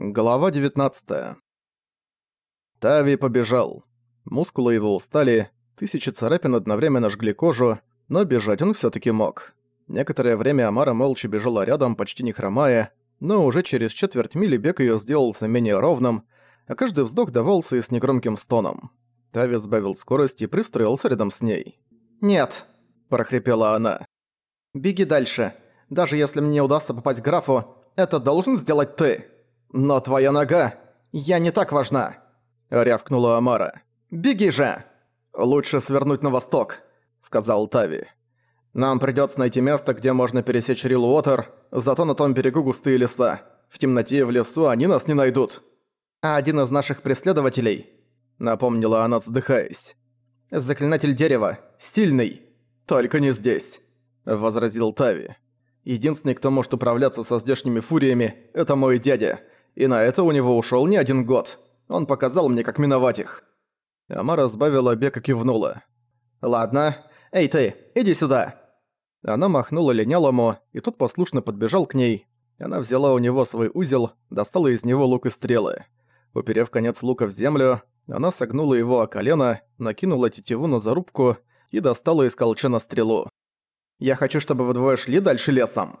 Глава 19. Тави побежал. Мускулы его устали, тысячи царапин одновременно жгли кожу, но бежать он всё таки мог. Некоторое время Амара молча бежала рядом, почти не хромая, но уже через четверть мили бег её сделался менее ровным, а каждый вздох давался и с негромким стоном. Тави сбавил скорость и пристроился рядом с ней. «Нет», – прохрипела она. «Беги дальше. Даже если мне удастся попасть к графу, это должен сделать ты». «Но твоя нога... Я не так важна!» — рявкнула Амара. «Беги же!» «Лучше свернуть на восток», — сказал Тави. «Нам придётся найти место, где можно пересечь Рил-Уотер, зато на том берегу густые леса. В темноте и в лесу они нас не найдут». «А один из наших преследователей...» — напомнила она, задыхаясь. «Заклинатель дерева. Сильный. Только не здесь», — возразил Тави. «Единственный, кто может управляться со здешними фуриями, это мой дядя и на это у него ушёл не один год. Он показал мне, как миновать их». Амара сбавила бег и кивнула. «Ладно. Эй ты, иди сюда!» Она махнула линялому, и тот послушно подбежал к ней. Она взяла у него свой узел, достала из него лук и стрелы. Уперев конец лука в землю, она согнула его о колено, накинула тетиву на зарубку и достала из колчана стрелу. «Я хочу, чтобы вы двое шли дальше лесом!»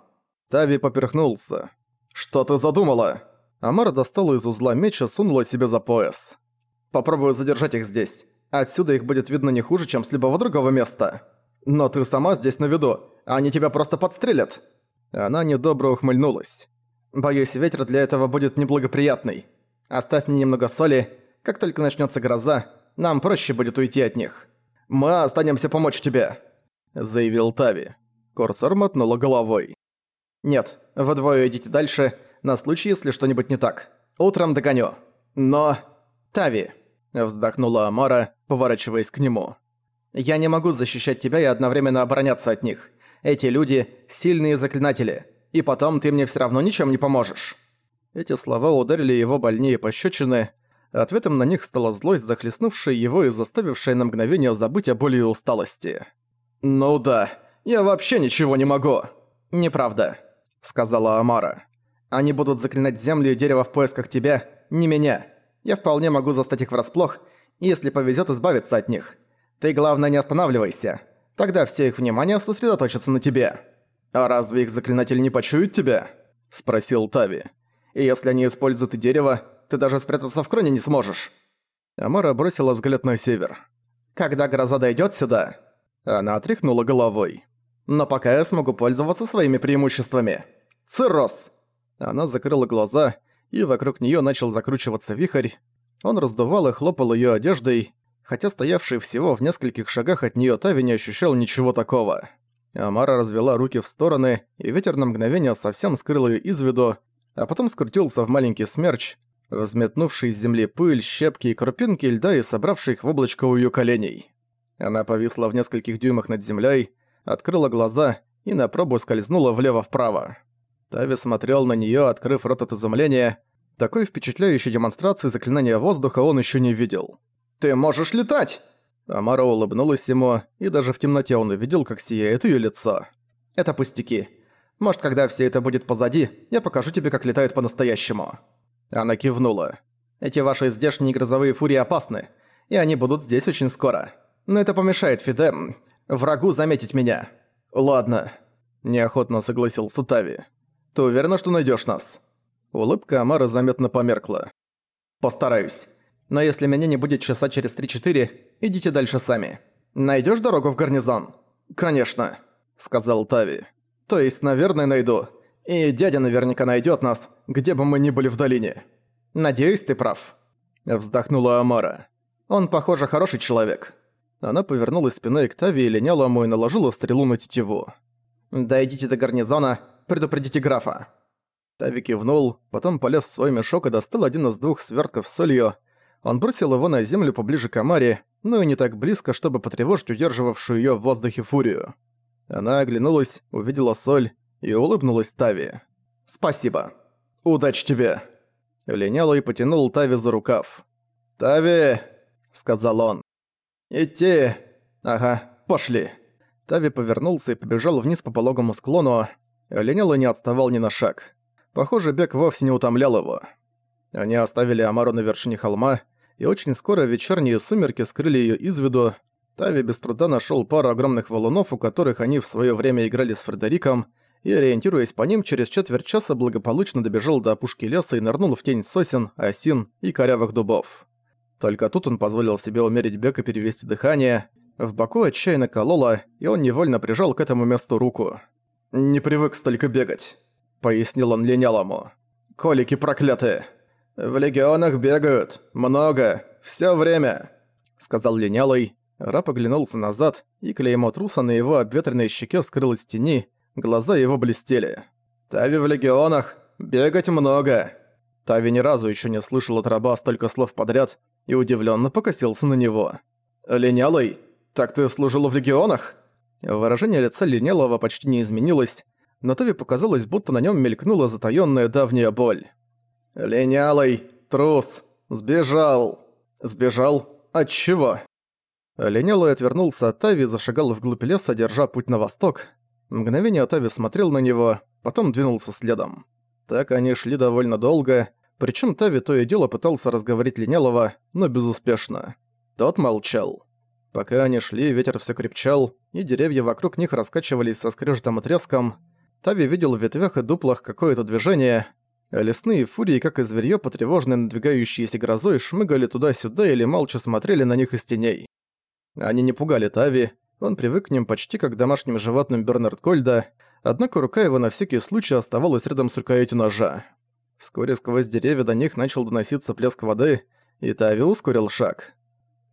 Тави поперхнулся. «Что ты задумала?» Амара достала из узла меч и сунула себе за пояс. «Попробую задержать их здесь. Отсюда их будет видно не хуже, чем с любого другого места. Но ты сама здесь на виду, они тебя просто подстрелят». Она недобро ухмыльнулась. «Боюсь, ветер для этого будет неблагоприятный. Оставь мне немного соли. Как только начнется гроза, нам проще будет уйти от них. Мы останемся помочь тебе», — заявил Тави. Корсар мотнула головой. «Нет, вы двое идите дальше, на случай, если что-нибудь не так. Утром догоню. Но... Тави!» Вздохнула Амара, поворачиваясь к нему. «Я не могу защищать тебя и одновременно обороняться от них. Эти люди — сильные заклинатели. И потом ты мне все равно ничем не поможешь». Эти слова ударили его больнее пощечины. Ответом на них стала злость, захлестнувшая его и заставившая на мгновение забыть о боли и усталости. «Ну да, я вообще ничего не могу!» «Неправда», — сказала Амара. Они будут заклинать землю и дерево в поисках тебя, не меня. Я вполне могу застать их врасплох, и если повезет избавиться от них. Ты, главное, не останавливайся. Тогда все их внимание сосредоточится на тебе». «А разве их заклинатель не почует тебя?» – спросил Тави. «И если они используют и дерево, ты даже спрятаться в кроне не сможешь». Амара бросила взгляд на север. «Когда гроза дойдет сюда...» Она отряхнула головой. «Но пока я смогу пользоваться своими преимуществами. Цирроз!» Она закрыла глаза, и вокруг неё начал закручиваться вихрь. Он раздувал и хлопал её одеждой, хотя стоявший всего в нескольких шагах от неё Тави не ощущал ничего такого. Амара развела руки в стороны, и ветер на мгновение совсем скрыл её из виду, а потом скрутился в маленький смерч, взметнувший с земли пыль, щепки и крупинки льда и собравший их в облачко у её коленей. Она повисла в нескольких дюймах над землей, открыла глаза и на пробу скользнула влево-вправо. Тави смотрел на неё, открыв рот от изумления. Такой впечатляющей демонстрации заклинания воздуха он ещё не видел. «Ты можешь летать!» Амара улыбнулась ему, и даже в темноте он увидел, как сияет её лицо. «Это пустяки. Может, когда все это будет позади, я покажу тебе, как летают по-настоящему». Она кивнула. «Эти ваши здешние грозовые фурии опасны, и они будут здесь очень скоро. Но это помешает Фиде... врагу заметить меня». «Ладно», – неохотно согласился Тави. Ты уверена, что найдешь нас?» Улыбка Амара заметно померкла. «Постараюсь. Но если меня не будет часа через 3-4, идите дальше сами. Найдешь дорогу в гарнизон?» «Конечно», — сказал Тави. «То есть, наверное, найду. И дядя наверняка найдет нас, где бы мы ни были в долине. Надеюсь, ты прав». Вздохнула Амара. «Он, похоже, хороший человек». Она повернулась спиной к Тави и линялому и наложила стрелу на тетиву. «Дойдите до гарнизона, предупредите графа». Тави кивнул, потом полез в свой мешок и достал один из двух свертков с солью. Он бросил его на землю поближе к Амаре, но и не так близко, чтобы потревожить удерживавшую её в воздухе фурию. Она оглянулась, увидела соль и улыбнулась Тави. «Спасибо. Удачи тебе!» Линял и потянул Тави за рукав. «Тави!» — сказал он. «Идти! Ага, пошли!» Тави повернулся и побежал вниз по пологому склону, Ленело не отставал ни на шаг. Похоже, бег вовсе не утомлял его. Они оставили Амару на вершине холма, и очень скоро вечерние сумерки скрыли её из виду. Тави без труда нашёл пару огромных валунов, у которых они в своё время играли с Фредериком, и, ориентируясь по ним, через четверть часа благополучно добежал до опушки леса и нырнул в тень сосен, осин и корявых дубов. Только тут он позволил себе умерить бег и перевести дыхание. В боку отчаянно кололо, и он невольно прижал к этому месту руку. «Не привык столько бегать», — пояснил он линялому. «Колики проклятые!» «В легионах бегают. Много. Всё время», — сказал линялый. Раб оглянулся назад, и клеймо труса на его обветренной щеке скрылось в тени, глаза его блестели. «Тави в легионах. Бегать много». Тави ни разу ещё не слышал от раба столько слов подряд и удивлённо покосился на него. «Линялый, так ты служил в легионах?» Выражение лица Линялого почти не изменилось, но Тави показалось, будто на нём мелькнула затаённая давняя боль. «Линялый, трус, сбежал!» «Сбежал? От чего?» Линялый отвернулся от Тави и зашагал вглубь леса, держа путь на восток. Мгновение Тави смотрел на него, потом двинулся следом. Так они шли довольно долго, причем Тави то и дело пытался разговорить Линялого, но безуспешно. Тот молчал. Пока они шли, ветер все крепчал, и деревья вокруг них раскачивались со скрежетом и треском. Тави видел в ветвях и дуплах какое-то движение. А лесные фурии, как и зверьё, потревоженные надвигающейся грозой, шмыгали туда-сюда или молча смотрели на них из теней. Они не пугали Тави, он привык к ним почти как к домашним животным Бернард Кольда, однако рука его на всякий случай оставалась рядом с рукоятью ножа. Вскоре сквозь деревья до них начал доноситься плеск воды, и Тави ускорил шаг.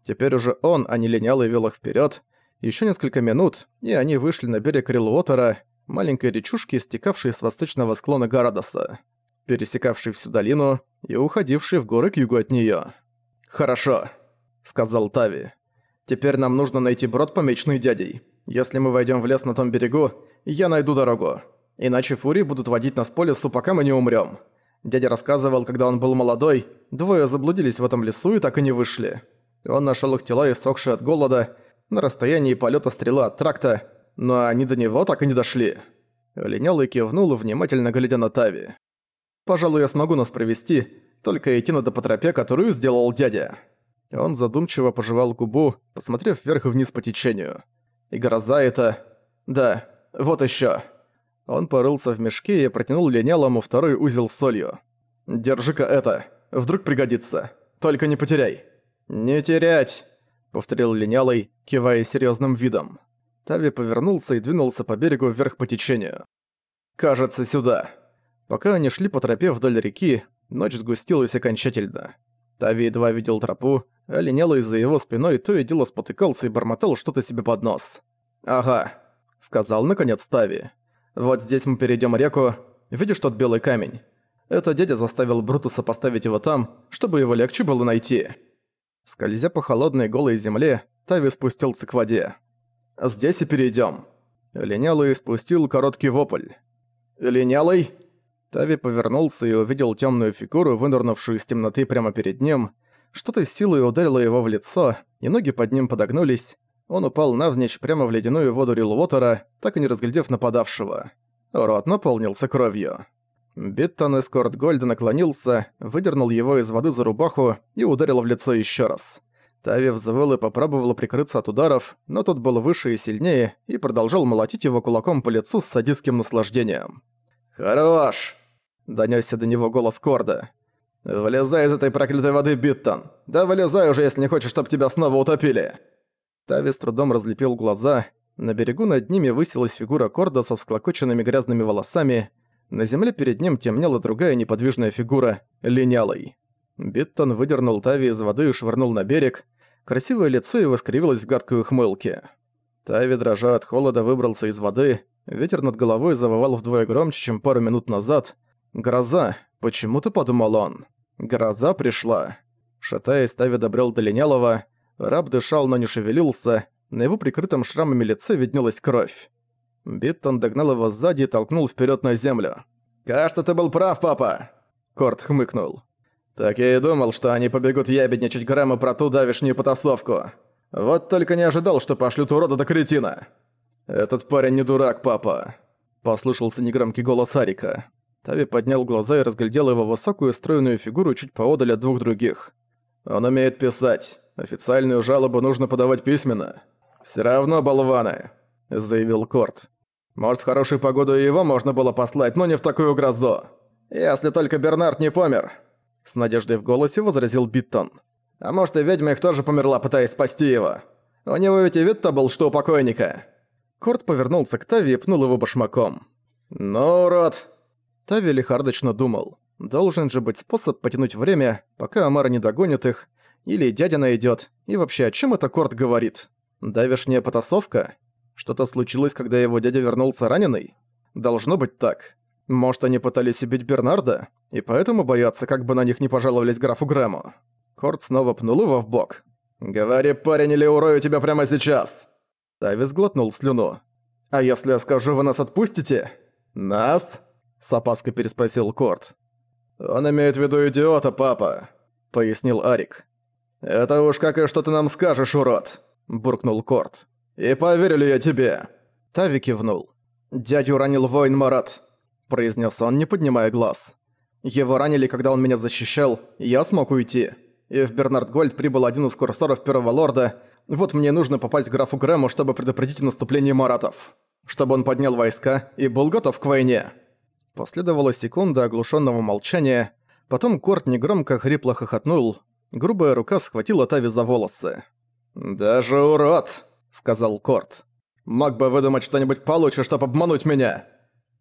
Теперь уже он, а не линялый, вел их вперед. Еще несколько минут, и они вышли на берег Рилуотера, маленькой речушки, стекавшей с восточного склона Гарадоса, пересекавшей всю долину и уходившей в горы к югу от нее. «Хорошо», — сказал Тави. «Теперь нам нужно найти брод, помеченный дядей. Если мы войдем в лес на том берегу, я найду дорогу. Иначе фурии будут водить нас по лесу, пока мы не умрем. Дядя рассказывал, когда он был молодой, двое заблудились в этом лесу и так и не вышли. Он нашел их тела, иссохшие от голода, на расстоянии полета стрелы от тракта, но они до него так и не дошли. Линялый кивнул, внимательно глядя на Тави. «Пожалуй, я смогу нас провести, только идти надо по тропе, которую сделал дядя». Он задумчиво пожевал губу, посмотрев вверх и вниз по течению. «И гроза это... Да, вот еще. Он порылся в мешке и протянул линялому второй узел с солью. «Держи-ка это, вдруг пригодится. Только не потеряй». «Не терять!» — повторил линялый, кивая серьезным видом. Тави повернулся и двинулся по берегу вверх по течению. «Кажется, сюда». Пока они шли по тропе вдоль реки, ночь сгустилась окончательно. Тави едва видел тропу, а линялый за его спиной то и дело спотыкался и бормотал что-то себе под нос. «Ага», — сказал наконец Тави. Вот здесь мы перейдем реку. Видишь тот белый камень? Это дядя заставил Брутуса поставить его там, чтобы его легче было найти. Скользя по холодной голой земле, Тави спустился к воде. «Здесь и перейдем. Линялый спустил короткий вопль. «Линялый?» Тави повернулся и увидел темную фигуру, вынырнувшую из темноты прямо перед ним. Что-то с силой ударило его в лицо, и ноги под ним подогнулись. Он упал навзничь прямо в ледяную воду Рилуотера, так и не разглядев нападавшего. Рот наполнился кровью. Биттон из Гольда наклонился, выдернул его из воды за рубаху и ударил в лицо еще раз. Тави взвыл и попробовал прикрыться от ударов, но тот был выше и сильнее и продолжал молотить его кулаком по лицу с садистским наслаждением. «Хорош!» — донёсся до него голос Корда. «Вылезай из этой проклятой воды, Биттон! Да вылезай уже, если не хочешь, чтобы тебя снова утопили!» Тави с трудом разлепил глаза. На берегу над ними высилась фигура Корда со всклокоченными грязными волосами. На земле перед ним темнела другая неподвижная фигура — Линялый. Биттон выдернул Тави из воды и швырнул на берег. Красивое лицо его скривилось в гадкой ухмылке. Тави, дрожа от холода, выбрался из воды. Ветер над головой завывал вдвое громче, чем пару минут назад. «Гроза!» — почему-то подумал он. «Гроза пришла!» Шатаясь, Тави добрел до Линялого. Раб дышал, но не шевелился. На его покрытом шрамами лице виднелась кровь. Биттон догнал его сзади и толкнул вперед на землю. «Кажется, ты был прав, папа!» Корд хмыкнул. «Так я и думал, что они побегут ябедничать Грэму про ту давишнюю потасовку. Вот только не ожидал, что пошлют урода до кретина!» «Этот парень не дурак, папа!» Послышался негромкий голос Арика. Тави поднял глаза и разглядел его высокую стройную фигуру чуть поодаль от двух других. «Он умеет писать. Официальную жалобу нужно подавать письменно. Все равно болваны», — заявил Корд. «Может, в хорошую погоду и его можно было послать, но не в такую грозу. Если только Бернард не помер», — с надеждой в голосе возразил Биттон. «А может, и ведьма их тоже померла, пытаясь спасти его. У него ведь и вид-то был, что у покойника». Корт повернулся к Тави и пнул его башмаком. «Ну, урод!» Тави лихардочно думал. Должен же быть способ потянуть время, пока Амара не догонит их, или дядя найдет. И вообще, о чем это Корт говорит? Давишняя потасовка? Что-то случилось, когда его дядя вернулся раненый? Должно быть так. Может, они пытались убить Бернарда, и поэтому боятся, как бы на них не пожаловались графу Грэму. Корт снова пнул его в бок. «Говори, парень, или урою тебя прямо сейчас!» Тави сглотнул слюну. «А если я скажу, вы нас отпустите?» «Нас?» – с опаской переспросил Корт. «Он имеет в виду идиота, папа», – пояснил Арик. «Это уж как и что ты нам скажешь, урод», – буркнул Корт. «И поверю ли я тебе?» Тави кивнул. «Дядю ранил воин Марат», – произнес он, не поднимая глаз. «Его ранили, когда он меня защищал, и я смог уйти. И в Бернард Гольд прибыл один из курсоров Первого Лорда. Вот мне нужно попасть к графу Грэму, чтобы предупредить наступление маратов. Чтобы он поднял войска и был готов к войне». Последовала секунда оглушенного молчания, потом Корт негромко хрипло хохотнул, грубая рука схватила Тави за волосы. «Даже урод!» — сказал Корт. «Мог бы выдумать что-нибудь получше, чтобы обмануть меня!»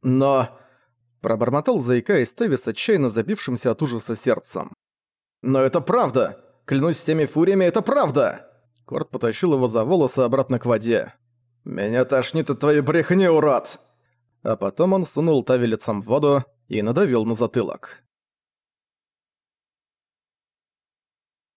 «Но...» — пробормотал заикаясь Тави с отчаянно забившимся от ужаса сердцем. «Но это правда! Клянусь всеми фуриями, это правда!» Корт потащил его за волосы обратно к воде. «Меня тошнит от твоей брехни, урод!» а потом он сунул Тави лицом в воду и надавил на затылок.